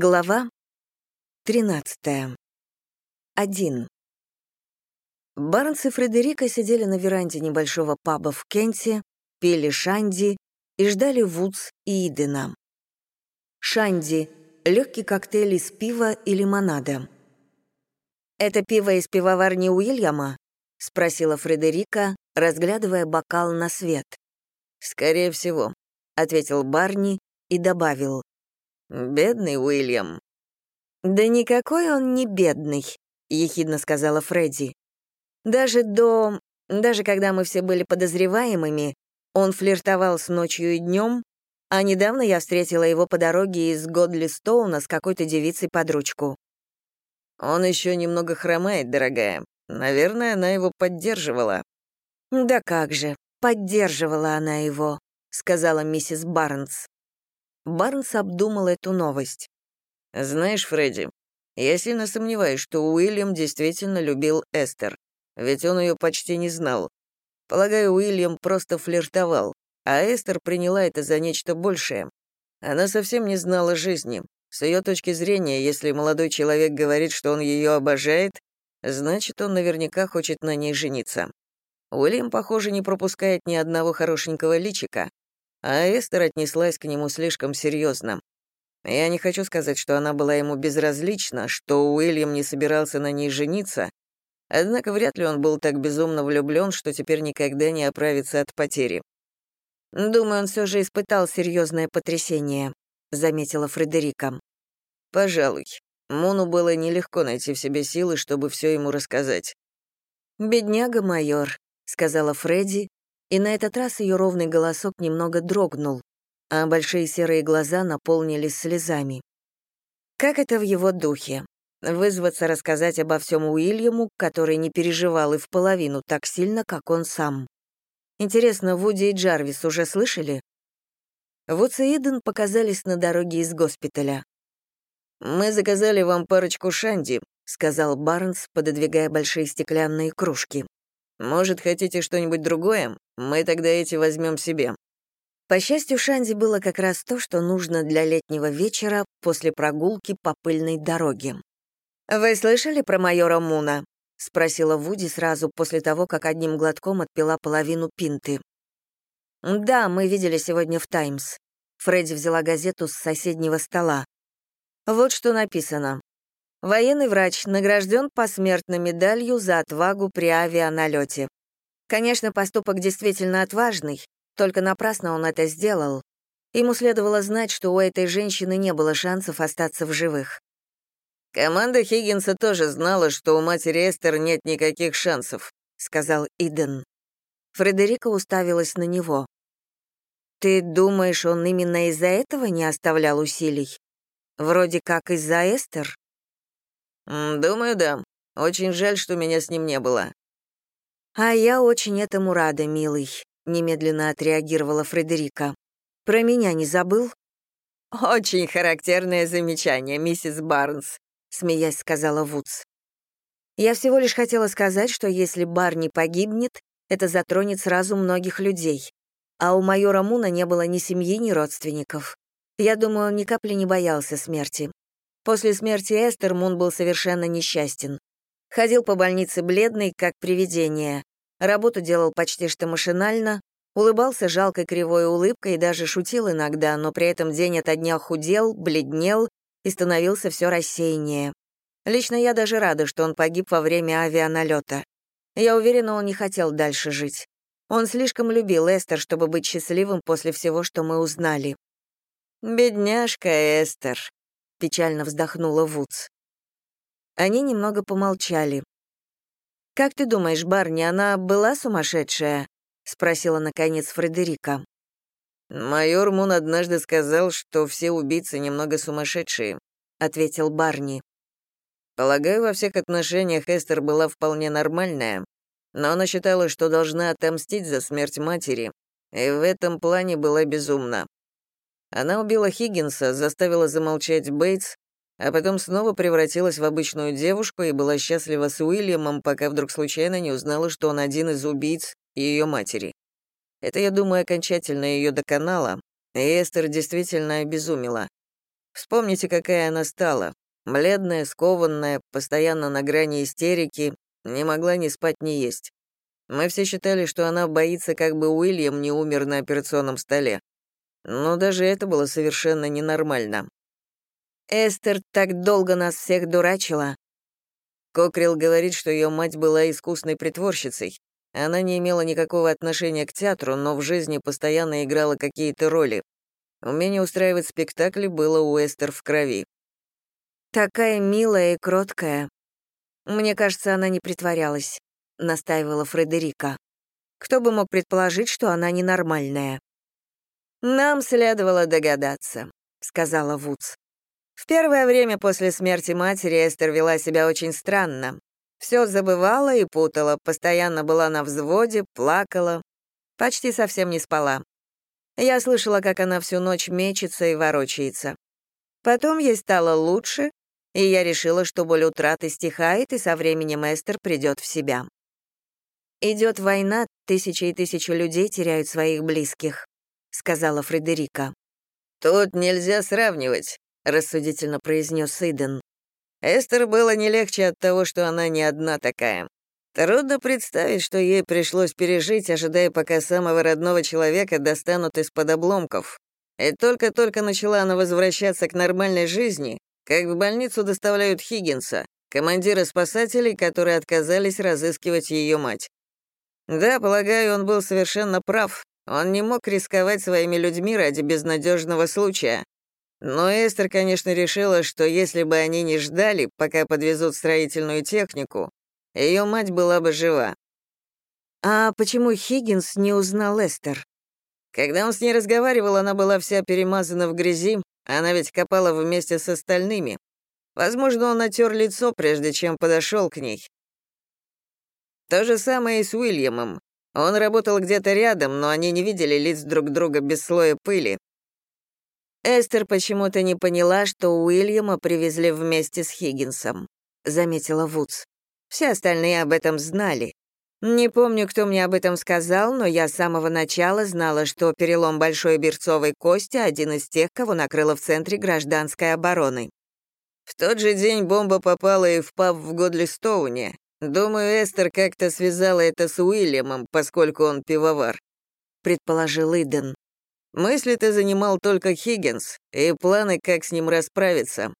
Глава 13. 1. Барнс и Фредерика сидели на веранде небольшого паба в Кенте, пели шанди и ждали Вудс и Идена. Шанди — легкий коктейль из пива и лимонада. «Это пиво из пивоварни Уильяма?» — спросила Фредерика, разглядывая бокал на свет. «Скорее всего», — ответил Барни и добавил. «Бедный Уильям». «Да никакой он не бедный», — ехидно сказала Фредди. «Даже до... даже когда мы все были подозреваемыми, он флиртовал с ночью и днем, а недавно я встретила его по дороге из Годли Стоуна с какой-то девицей под ручку». «Он еще немного хромает, дорогая. Наверное, она его поддерживала». «Да как же, поддерживала она его», — сказала миссис Барнс. Барнс обдумал эту новость. «Знаешь, Фредди, я сильно сомневаюсь, что Уильям действительно любил Эстер, ведь он ее почти не знал. Полагаю, Уильям просто флиртовал, а Эстер приняла это за нечто большее. Она совсем не знала жизни. С ее точки зрения, если молодой человек говорит, что он ее обожает, значит, он наверняка хочет на ней жениться. Уильям, похоже, не пропускает ни одного хорошенького личика, а Эстер отнеслась к нему слишком серьезно. Я не хочу сказать, что она была ему безразлична, что Уильям не собирался на ней жениться, однако вряд ли он был так безумно влюблен, что теперь никогда не оправится от потери. «Думаю, он все же испытал серьезное потрясение», — заметила Фредерика. «Пожалуй. Мону было нелегко найти в себе силы, чтобы все ему рассказать». «Бедняга майор», — сказала Фредди, и на этот раз ее ровный голосок немного дрогнул, а большие серые глаза наполнились слезами. Как это в его духе? Вызваться рассказать обо всем Уильяму, который не переживал и в половину так сильно, как он сам. Интересно, Вуди и Джарвис уже слышали? Вудс и Иден показались на дороге из госпиталя. «Мы заказали вам парочку шанди», — сказал Барнс, пододвигая большие стеклянные кружки. «Может, хотите что-нибудь другое? Мы тогда эти возьмем себе». По счастью, Шанди было как раз то, что нужно для летнего вечера после прогулки по пыльной дороге. «Вы слышали про майора Муна?» — спросила Вуди сразу после того, как одним глотком отпила половину пинты. «Да, мы видели сегодня в «Таймс». Фредди взяла газету с соседнего стола. Вот что написано. Военный врач награжден посмертно медалью за отвагу при авианалете. Конечно, поступок действительно отважный, только напрасно он это сделал. Ему следовало знать, что у этой женщины не было шансов остаться в живых. «Команда Хиггинса тоже знала, что у матери Эстер нет никаких шансов», — сказал Иден. Фредерика уставилась на него. «Ты думаешь, он именно из-за этого не оставлял усилий? Вроде как из-за Эстер?» «Думаю, да. Очень жаль, что меня с ним не было. «А я очень этому рада, милый», — немедленно отреагировала Фредерика. «Про меня не забыл?» «Очень характерное замечание, миссис Барнс», — смеясь сказала Вудс. «Я всего лишь хотела сказать, что если Барни погибнет, это затронет сразу многих людей. А у майора Муна не было ни семьи, ни родственников. Я думаю, он ни капли не боялся смерти. После смерти Эстер Мун был совершенно несчастен. Ходил по больнице бледный, как привидение. Работу делал почти что машинально, улыбался жалкой кривой улыбкой и даже шутил иногда, но при этом день ото дня худел, бледнел и становился все рассеяннее. Лично я даже рада, что он погиб во время авианалета. Я уверена, он не хотел дальше жить. Он слишком любил Эстер, чтобы быть счастливым после всего, что мы узнали. «Бедняжка Эстер», — печально вздохнула Вудс. Они немного помолчали. «Как ты думаешь, Барни, она была сумасшедшая?» — спросила, наконец, Фредерика. «Майор Мун однажды сказал, что все убийцы немного сумасшедшие», — ответил Барни. «Полагаю, во всех отношениях Эстер была вполне нормальная, но она считала, что должна отомстить за смерть матери, и в этом плане была безумна. Она убила Хиггинса, заставила замолчать Бейтс, а потом снова превратилась в обычную девушку и была счастлива с Уильямом, пока вдруг случайно не узнала, что он один из убийц ее матери. Это, я думаю, окончательно ее доконало, и Эстер действительно обезумела. Вспомните, какая она стала. Бледная, скованная, постоянно на грани истерики, не могла ни спать, ни есть. Мы все считали, что она боится, как бы Уильям не умер на операционном столе. Но даже это было совершенно ненормально. Эстер так долго нас всех дурачила. Кокрил говорит, что ее мать была искусной притворщицей. Она не имела никакого отношения к театру, но в жизни постоянно играла какие-то роли. Умение устраивать спектакли было у Эстер в крови. Такая милая и кроткая. Мне кажется, она не притворялась, настаивала Фредерика. Кто бы мог предположить, что она ненормальная? Нам следовало догадаться, сказала Вудс. В первое время после смерти матери Эстер вела себя очень странно. Все забывала и путала, постоянно была на взводе, плакала, почти совсем не спала. Я слышала, как она всю ночь мечется и ворочается. Потом ей стало лучше, и я решила, что боль утраты стихает, и со временем Эстер придет в себя. «Идет война, тысячи и тысячи людей теряют своих близких», — сказала Фредерика. «Тут нельзя сравнивать», — рассудительно произнес Иден. «Эстер было не легче от того, что она не одна такая. Трудно представить, что ей пришлось пережить, ожидая, пока самого родного человека достанут из-под обломков. И только-только начала она возвращаться к нормальной жизни, как в больницу доставляют Хиггинса, командира спасателей, которые отказались разыскивать ее мать. Да, полагаю, он был совершенно прав. Он не мог рисковать своими людьми ради безнадежного случая. Но Эстер, конечно, решила, что если бы они не ждали, пока подвезут строительную технику, ее мать была бы жива. А почему Хиггинс не узнал Эстер? Когда он с ней разговаривал, она была вся перемазана в грязи, она ведь копала вместе с остальными. Возможно, он натер лицо, прежде чем подошел к ней. То же самое и с Уильямом. Он работал где-то рядом, но они не видели лиц друг друга без слоя пыли. Эстер почему-то не поняла, что Уильяма привезли вместе с Хиггинсом, заметила Вудс. Все остальные об этом знали. Не помню, кто мне об этом сказал, но я с самого начала знала, что перелом большой берцовой кости — один из тех, кого накрыло в центре гражданской обороны. В тот же день бомба попала и в паб в Годлистоуне. Думаю, Эстер как-то связала это с Уильямом, поскольку он пивовар», — предположил Иден. Мысли-то занимал только Хиггинс, и планы, как с ним расправиться.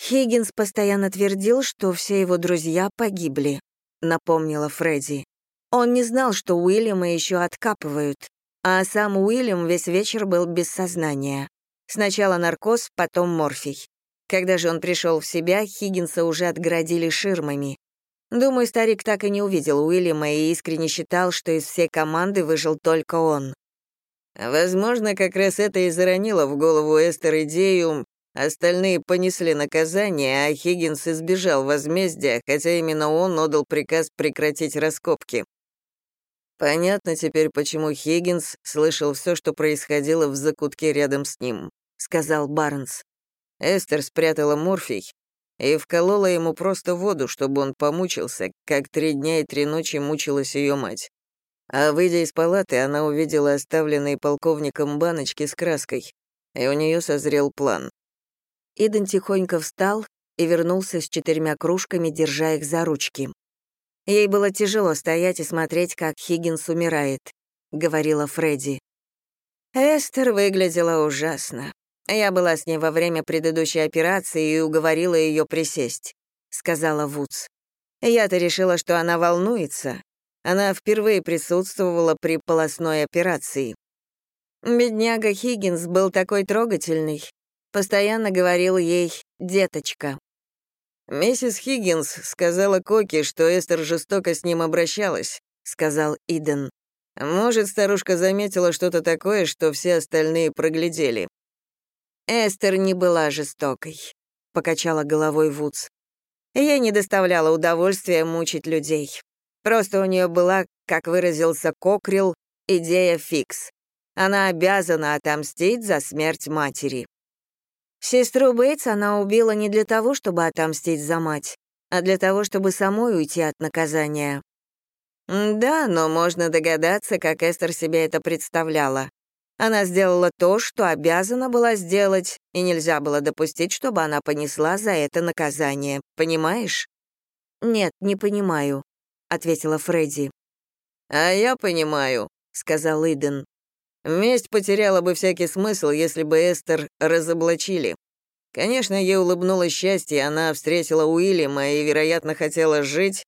Хиггинс постоянно твердил, что все его друзья погибли, напомнила Фредди. Он не знал, что Уильяма еще откапывают, а сам Уильям весь вечер был без сознания. Сначала наркоз, потом морфий. Когда же он пришел в себя, Хиггинса уже отгородили ширмами. Думаю, старик так и не увидел Уильяма и искренне считал, что из всей команды выжил только он. Возможно, как раз это и заронило в голову Эстер идею Остальные понесли наказание, а Хиггинс избежал возмездия, хотя именно он отдал приказ прекратить раскопки. Понятно теперь, почему Хиггинс слышал все, что происходило в закутке рядом с ним, сказал Барнс. Эстер спрятала морфий и вколола ему просто воду, чтобы он помучился, как три дня и три ночи мучилась ее мать. А выйдя из палаты, она увидела оставленные полковником баночки с краской, и у нее созрел план. Иден тихонько встал и вернулся с четырьмя кружками, держа их за ручки. «Ей было тяжело стоять и смотреть, как Хиггинс умирает», — говорила Фредди. Эстер выглядела ужасно. Я была с ней во время предыдущей операции и уговорила ее присесть, сказала Вудс. Я-то решила, что она волнуется. Она впервые присутствовала при полостной операции. Бедняга Хиггинс был такой трогательный, Постоянно говорил ей «деточка». «Миссис Хиггинс сказала Коки, что Эстер жестоко с ним обращалась», — сказал Иден. «Может, старушка заметила что-то такое, что все остальные проглядели». «Эстер не была жестокой», — покачала головой Вудс. Ей не доставляло удовольствия мучить людей. Просто у нее была, как выразился Кокрил, идея фикс. Она обязана отомстить за смерть матери. Сестру Бейтс она убила не для того, чтобы отомстить за мать, а для того, чтобы самой уйти от наказания. Да, но можно догадаться, как Эстер себе это представляла. Она сделала то, что обязана была сделать, и нельзя было допустить, чтобы она понесла за это наказание. Понимаешь? «Нет, не понимаю», — ответила Фредди. «А я понимаю», — сказал Иден. «Месть потеряла бы всякий смысл, если бы Эстер разоблачили. Конечно, ей улыбнулось счастье, она встретила Уильяма и, вероятно, хотела жить,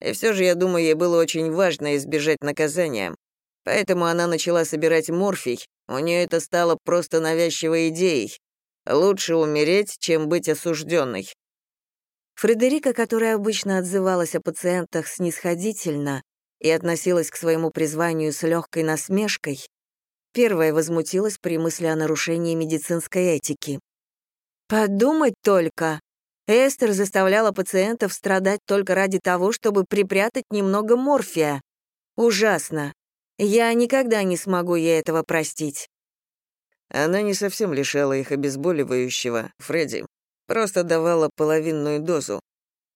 и все же, я думаю, ей было очень важно избежать наказания. Поэтому она начала собирать морфий, у нее это стало просто навязчивой идеей. Лучше умереть, чем быть осужденной. Фредерика, которая обычно отзывалась о пациентах снисходительно и относилась к своему призванию с легкой насмешкой, первая возмутилась при мысли о нарушении медицинской этики. «Подумать только! Эстер заставляла пациентов страдать только ради того, чтобы припрятать немного морфия. Ужасно. Я никогда не смогу ей этого простить». Она не совсем лишала их обезболивающего, Фредди. Просто давала половинную дозу.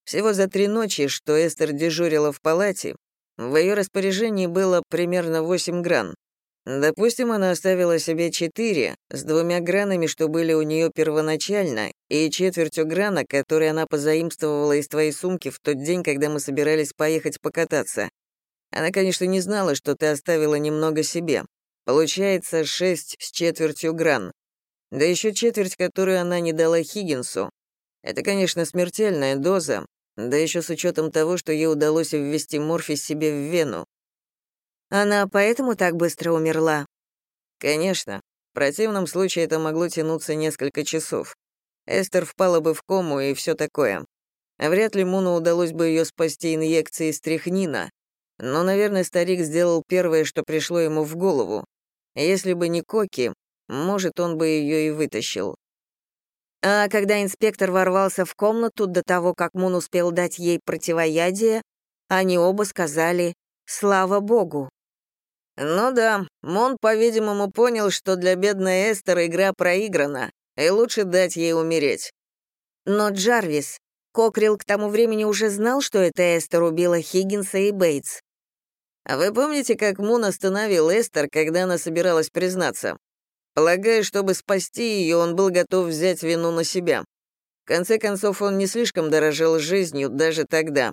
Всего за три ночи, что Эстер дежурила в палате, в ее распоряжении было примерно 8 гран. Допустим, она оставила себе 4, с двумя гранами, что были у нее первоначально, и четвертью грана, которые она позаимствовала из твоей сумки в тот день, когда мы собирались поехать покататься. Она, конечно, не знала, что ты оставила немного себе. Получается, 6 с четвертью гран. Да еще четверть, которую она не дала Хиггинсу. Это, конечно, смертельная доза, да еще с учетом того, что ей удалось ввести морфий себе в вену. Она поэтому так быстро умерла? Конечно. В противном случае это могло тянуться несколько часов. Эстер впала бы в кому и все такое. Вряд ли Муну удалось бы ее спасти инъекцией стрихнина, но, наверное, старик сделал первое, что пришло ему в голову. Если бы не Коки, может, он бы ее и вытащил. А когда инспектор ворвался в комнату до того, как Мун успел дать ей противоядие, они оба сказали «Слава Богу». Ну да, Мун, по-видимому, понял, что для бедной Эстер игра проиграна, и лучше дать ей умереть. Но Джарвис, Кокрил к тому времени уже знал, что это Эстер убила Хиггинса и Бейтс. А вы помните, как Мун остановил Эстер, когда она собиралась признаться? Полагаю, чтобы спасти ее, он был готов взять вину на себя. В конце концов, он не слишком дорожил жизнью даже тогда.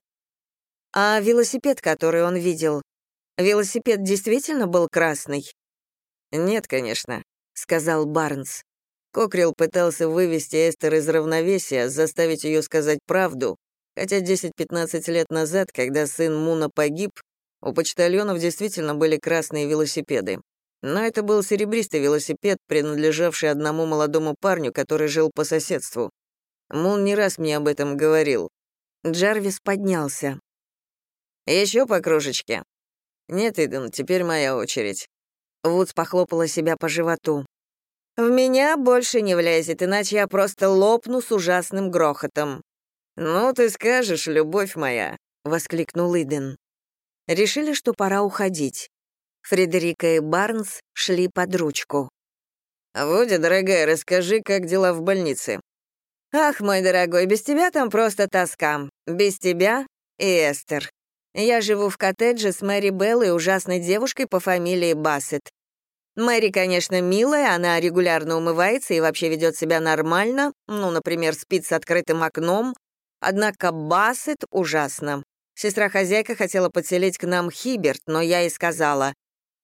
А велосипед, который он видел, велосипед действительно был красный? Нет, конечно, сказал Барнс. Кокрил пытался вывести Эстер из равновесия, заставить ее сказать правду, хотя 10-15 лет назад, когда сын Муна погиб, у почтальонов действительно были красные велосипеды. Но это был серебристый велосипед, принадлежавший одному молодому парню, который жил по соседству. Мун не раз мне об этом говорил. Джарвис поднялся. Еще по кружечке?» «Нет, Иден, теперь моя очередь». Вудс похлопала себя по животу. «В меня больше не влезет, иначе я просто лопну с ужасным грохотом». «Ну, ты скажешь, любовь моя», — воскликнул Иден. Решили, что пора уходить. Фредерика и Барнс шли под ручку. «Вудя, дорогая, расскажи, как дела в больнице?» «Ах, мой дорогой, без тебя там просто тоска. Без тебя и Эстер. Я живу в коттедже с Мэри Белл и ужасной девушкой по фамилии Бассет. Мэри, конечно, милая, она регулярно умывается и вообще ведет себя нормально, ну, например, спит с открытым окном, однако Бассет ужасно. Сестра-хозяйка хотела подселить к нам Хиберт, но я ей сказала,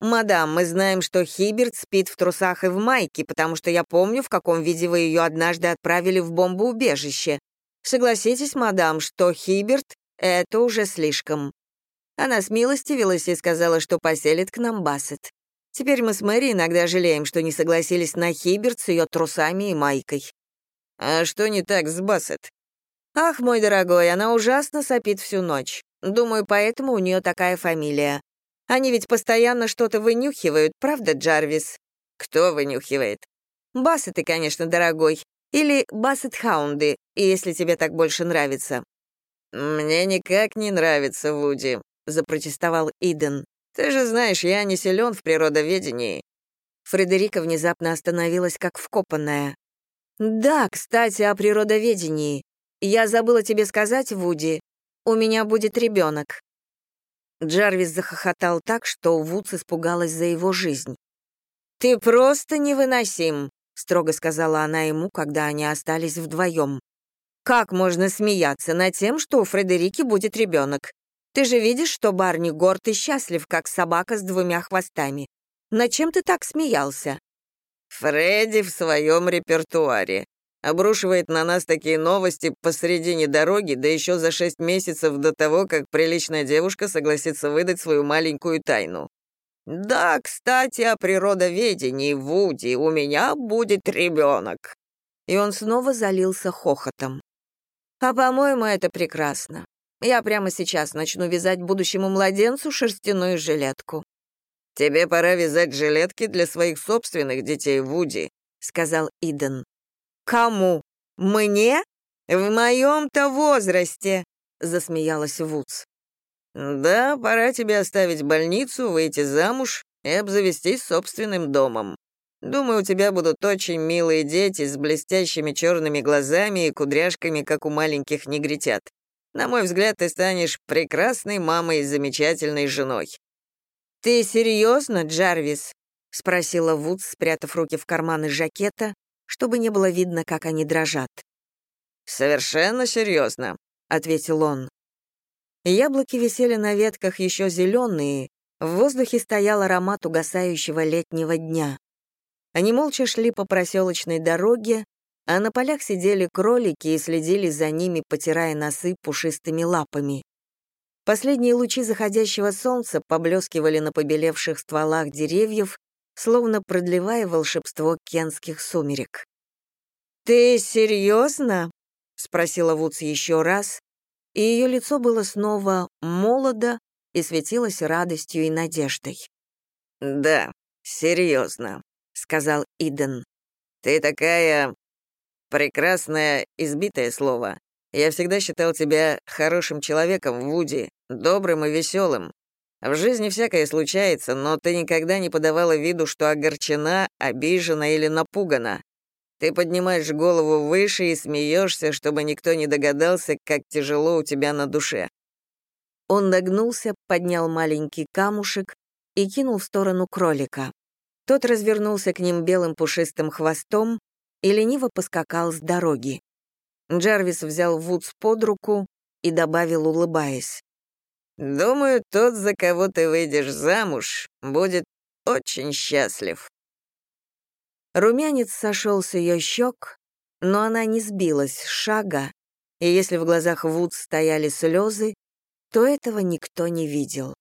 «Мадам, мы знаем, что Хиберт спит в трусах и в майке, потому что я помню, в каком виде вы ее однажды отправили в бомбоубежище. Согласитесь, мадам, что Хиберт — это уже слишком». Она смилостивилась и сказала, что поселит к нам Бассет. Теперь мы с Мэри иногда жалеем, что не согласились на Хиберт с ее трусами и майкой. «А что не так с Бассет?» «Ах, мой дорогой, она ужасно сопит всю ночь. Думаю, поэтому у нее такая фамилия. Они ведь постоянно что-то вынюхивают, правда, Джарвис? Кто вынюхивает? Бассеты, конечно, дорогой. Или бассет-хаунды, если тебе так больше нравится. Мне никак не нравится, Вуди, запротестовал Иден. Ты же знаешь, я не силен в природоведении. Фредерика внезапно остановилась как вкопанная. «Да, кстати, о природоведении. Я забыла тебе сказать, Вуди, у меня будет ребенок. Джарвис захохотал так, что Вудс испугалась за его жизнь. «Ты просто невыносим», — строго сказала она ему, когда они остались вдвоем. «Как можно смеяться над тем, что у Фредерики будет ребенок? Ты же видишь, что Барни горд и счастлив, как собака с двумя хвостами. Над чем ты так смеялся?» «Фредди в своем репертуаре. Обрушивает на нас такие новости посредине дороги, да еще за шесть месяцев до того, как приличная девушка согласится выдать свою маленькую тайну. Да, кстати, о природоведении, Вуди, у меня будет ребенок. И он снова залился хохотом. А по-моему, это прекрасно. Я прямо сейчас начну вязать будущему младенцу шерстяную жилетку. «Тебе пора вязать жилетки для своих собственных детей, Вуди», — сказал Иден. «Кому? Мне? В моем-то возрасте!» — засмеялась Вудс. «Да, пора тебе оставить больницу, выйти замуж и обзавестись собственным домом. Думаю, у тебя будут очень милые дети с блестящими черными глазами и кудряшками, как у маленьких негритят. На мой взгляд, ты станешь прекрасной мамой и замечательной женой». «Ты серьезно, Джарвис?» — спросила Вудс, спрятав руки в карманы жакета, чтобы не было видно, как они дрожат. «Совершенно серьезно», — ответил он. Яблоки висели на ветках еще зеленые, в воздухе стоял аромат угасающего летнего дня. Они молча шли по проселочной дороге, а на полях сидели кролики и следили за ними, потирая носы пушистыми лапами. Последние лучи заходящего солнца поблескивали на побелевших стволах деревьев, словно продлевая волшебство кенских сумерек. «Ты серьезно?» — спросила Вудс еще раз, и ее лицо было снова молодо и светилось радостью и надеждой. «Да, серьезно», — сказал Иден. «Ты такая... прекрасная, избитое слово. Я всегда считал тебя хорошим человеком, Вуди, добрым и веселым. В жизни всякое случается, но ты никогда не подавала виду, что огорчена, обижена или напугана. Ты поднимаешь голову выше и смеешься, чтобы никто не догадался, как тяжело у тебя на душе». Он нагнулся, поднял маленький камушек и кинул в сторону кролика. Тот развернулся к ним белым пушистым хвостом и лениво поскакал с дороги. Джарвис взял Вудс под руку и добавил, улыбаясь. Думаю, тот, за кого ты выйдешь замуж, будет очень счастлив». Румянец сошел с ее щек, но она не сбилась с шага, и если в глазах Вуд стояли слезы, то этого никто не видел.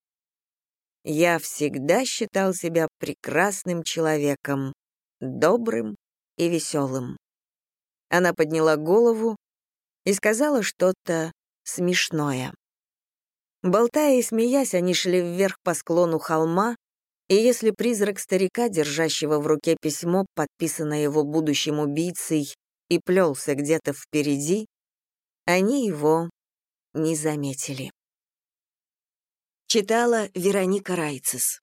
Я всегда считал себя прекрасным человеком, добрым и веселым. Она подняла голову и сказала что-то смешное. Болтая и смеясь, они шли вверх по склону холма, и если призрак старика, держащего в руке письмо, подписанное его будущим убийцей, и плелся где-то впереди, они его не заметили. Читала Вероника Райцес